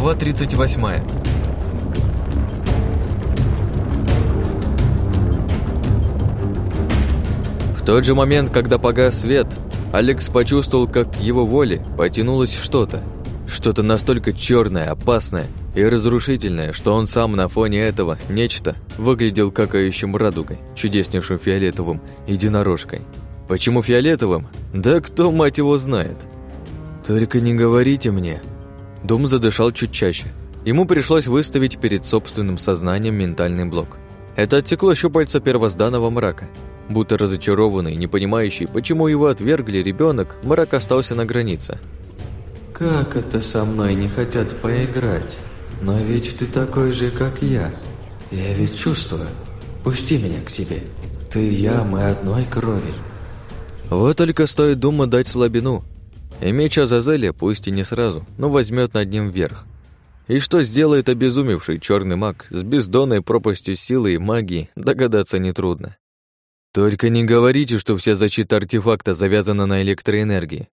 Глава 38 В тот же момент, когда погас свет, Алекс почувствовал, как к его воле потянулось что-то. Что-то настолько черное, опасное и разрушительное, что он сам на фоне этого нечто выглядел какающим радугой, чудеснейшим фиолетовым единорожкой. Почему фиолетовым? Да кто, мать его, знает. «Только не говорите мне». Дом задышал чуть чаще. Ему пришлось выставить перед собственным сознанием ментальный блок. Это отсекло щупальца первозданного мрака. Будто разочарованный, не понимающий, почему его отвергли ребенок, мрак остался на границе. «Как это со мной не хотят поиграть? Но ведь ты такой же, как я. Я ведь чувствую. Пусти меня к себе. Ты и я, мы одной крови». Вот только стоит Дума дать слабину, и меч Азазеля, пусть и не сразу, но возьмет над ним верх. И что сделает обезумевший черный маг с бездонной пропастью силы и магии, догадаться нетрудно. Только не говорите, что вся защита артефакта завязана на электроэнергии.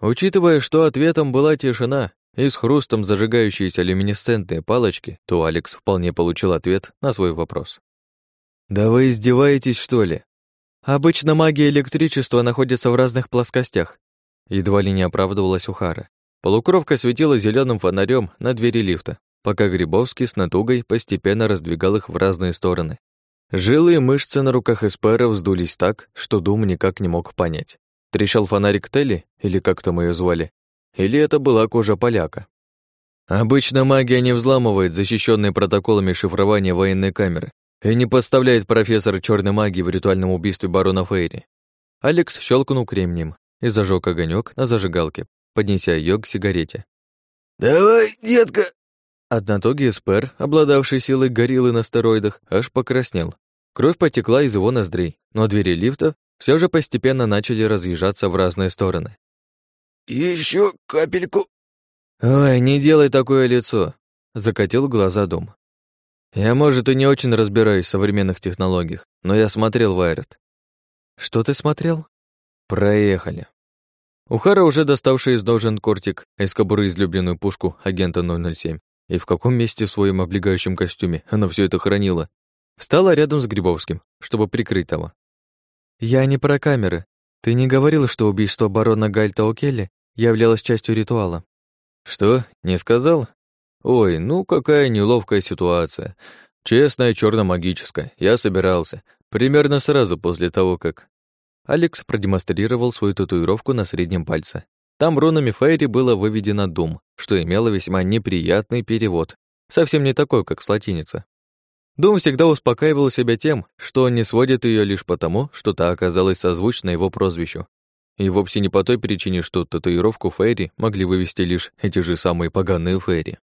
Учитывая, что ответом была тишина и с хрустом зажигающиеся люминесцентные палочки, то Алекс вполне получил ответ на свой вопрос. «Да вы издеваетесь, что ли? Обычно магия электричества находится в разных плоскостях, Едва ли не оправдывалась Ухара. Полукровка светила зеленым фонарем на двери лифта, пока Грибовский с натугой постепенно раздвигал их в разные стороны. Жилы и мышцы на руках Эспера вздулись так, что Дум никак не мог понять. Трещал фонарик Телли, или как там ее звали, или это была кожа поляка. Обычно магия не взламывает защищенные протоколами шифрования военной камеры и не поставляет профессор черной магии в ритуальном убийстве барона Фейри. Алекс щелкнул кремнием, и зажег огонек на зажигалке, поднеся ее к сигарете. «Давай, детка!» Однотогий эспер, обладавший силой гориллы на стероидах, аж покраснел. Кровь потекла из его ноздрей, но двери лифта все же постепенно начали разъезжаться в разные стороны. Еще капельку!» «Ой, не делай такое лицо!» — закатил глаза дом. «Я, может, и не очень разбираюсь в современных технологиях, но я смотрел Вайрет». «Что ты смотрел?» «Проехали». Ухара, уже доставший из ножен кортик, из кобуры излюбленную пушку агента 007, и в каком месте в своем облегающем костюме она все это хранила, встала рядом с Грибовским, чтобы прикрыть того. «Я не про камеры. Ты не говорил, что убийство барона Гальта О'Келли являлось частью ритуала?» «Что, не сказал? Ой, ну какая неловкая ситуация. Честная, черно магическая Я собирался. Примерно сразу после того, как Алекс продемонстрировал свою татуировку на среднем пальце. Там рунами Фейри было выведено «Дум», что имело весьма неприятный перевод, совсем не такой, как с латиницы. Дум всегда успокаивал себя тем, что он не сводит ее лишь потому, что та оказалась созвучна его прозвищу. И вовсе не по той причине, что татуировку Фейри могли вывести лишь эти же самые поганые Фейри.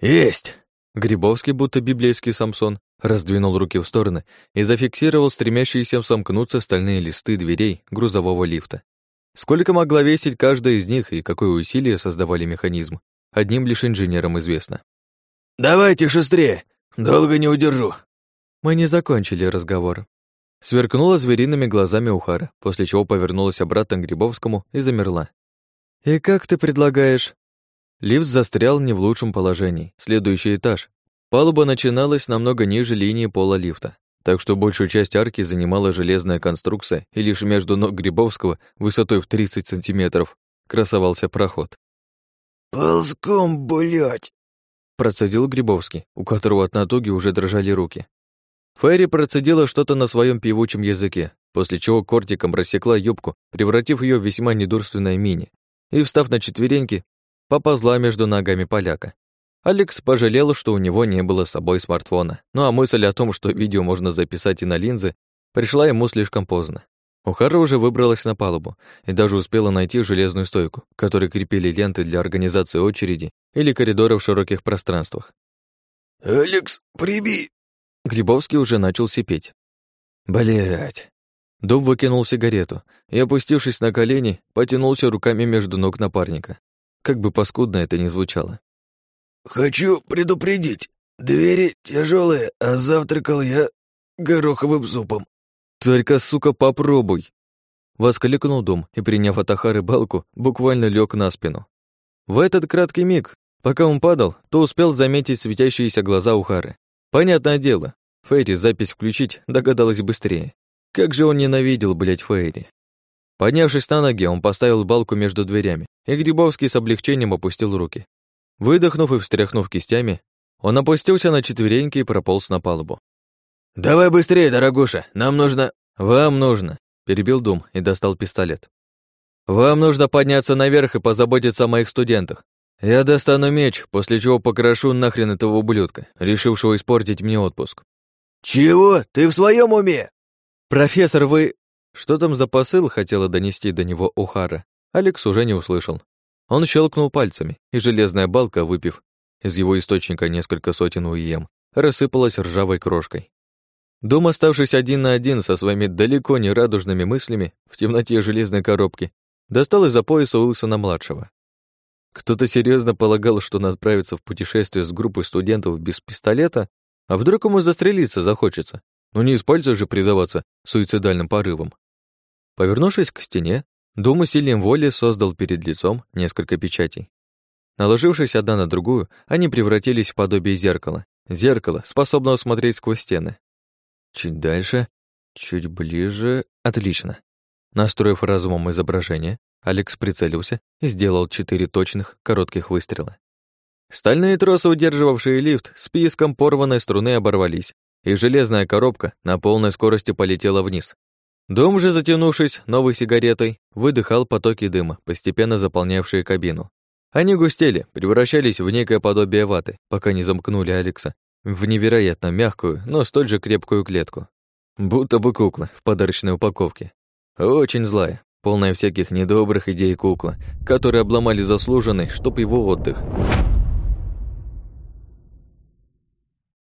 «Есть!» Грибовский, будто библейский Самсон, раздвинул руки в стороны и зафиксировал стремящиеся сомкнуться стальные листы дверей грузового лифта. Сколько могла весить каждая из них и какое усилие создавали механизм, одним лишь инженерам известно. «Давайте шустрее, долго не удержу». Мы не закончили разговор. Сверкнула звериными глазами Ухара, после чего повернулась обратно к Грибовскому и замерла. «И как ты предлагаешь?» Лифт застрял не в лучшем положении. Следующий этаж, Палуба начиналась намного ниже линии пола лифта, так что большую часть арки занимала железная конструкция, и лишь между ног Грибовского, высотой в 30 сантиметров, красовался проход. «Ползком, блядь!» процедил Грибовский, у которого от натуги уже дрожали руки. Фэри процедила что-то на своем певучем языке, после чего кортиком рассекла юбку, превратив ее в весьма недурственное мини, и, встав на четвереньки, поползла между ногами поляка. Алекс пожалел, что у него не было с собой смартфона. Ну а мысль о том, что видео можно записать и на линзы, пришла ему слишком поздно. Ухара уже выбралась на палубу и даже успела найти железную стойку, которой крепили ленты для организации очереди или коридора в широких пространствах. «Алекс, приби!» Грибовский уже начал сипеть. Блять. Дом выкинул сигарету и, опустившись на колени, потянулся руками между ног напарника. Как бы паскудно это ни звучало. «Хочу предупредить. Двери тяжелые, а завтракал я гороховым супом». «Только, сука, попробуй!» Воскликнул дом и, приняв от Ахары балку, буквально лег на спину. В этот краткий миг Пока он падал, то успел заметить светящиеся глаза Ухары. Понятное дело, Фейри запись включить догадалась быстрее. Как же он ненавидел, блядь, Фейри. Поднявшись на ноги, он поставил балку между дверями, и Грибовский с облегчением опустил руки. Выдохнув и встряхнув кистями, он опустился на четвереньки и прополз на палубу. «Давай быстрее, дорогуша, нам нужно...» «Вам нужно», — перебил Дум и достал пистолет. «Вам нужно подняться наверх и позаботиться о моих студентах. Я достану меч, после чего покрошу нахрен этого ублюдка, решившего испортить мне отпуск». «Чего? Ты в своем уме?» «Профессор, вы...» Что там за посыл хотела донести до него Ухара? Алекс уже не услышал. Он щелкнул пальцами, и железная балка, выпив из его источника несколько сотен уем, рассыпалась ржавой крошкой. Дом, оставшись один на один со своими далеко не радужными мыслями в темноте железной коробки, достал из-за пояса Уилсона-младшего. Кто-то серьезно полагал, что он отправится в путешествие с группой студентов без пистолета, а вдруг ему застрелиться захочется. Ну не используя же предаваться суицидальным порывам. Повернувшись к стене, Дум усилием воли создал перед лицом несколько печатей. Наложившись одна на другую, они превратились в подобие зеркала. Зеркало, способного смотреть сквозь стены. Чуть дальше, чуть ближе. Отлично. Настроив разумом изображение, Алекс прицелился и сделал четыре точных, коротких выстрела. Стальные тросы, удерживавшие лифт, с писком порванной струны оборвались, и железная коробка на полной скорости полетела вниз. Дом же, затянувшись новой сигаретой, выдыхал потоки дыма, постепенно заполнявшие кабину. Они густели, превращались в некое подобие ваты, пока не замкнули Алекса в невероятно мягкую, но столь же крепкую клетку. Будто бы кукла в подарочной упаковке. Очень злая, полная всяких недобрых идей кукла, которые обломали заслуженный, чтоб его отдых.